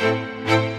Música